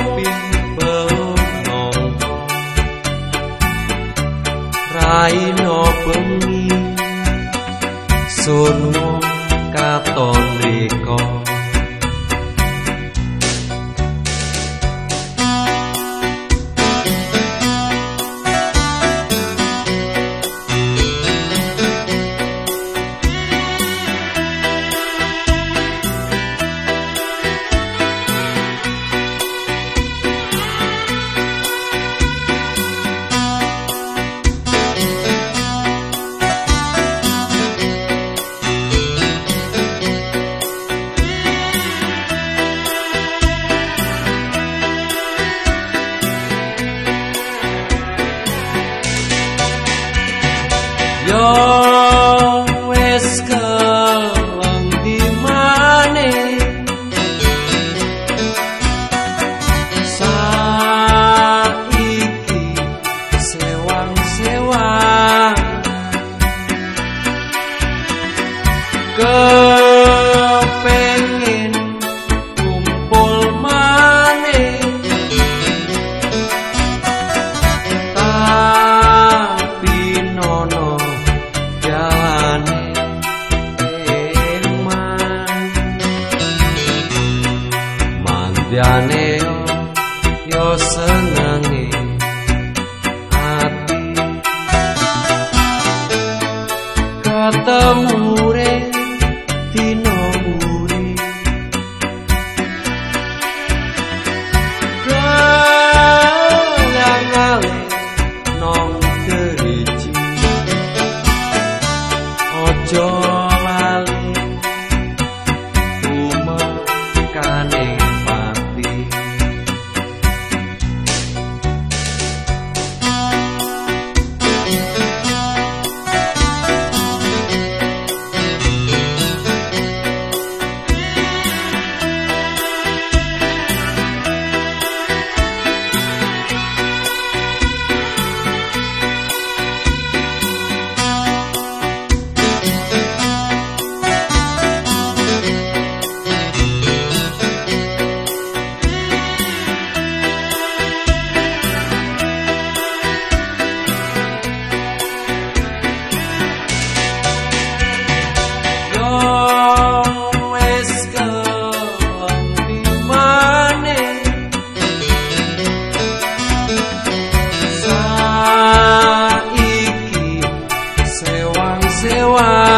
shopping. yo wes di saiki sewang sewang Vianeo, seu ar.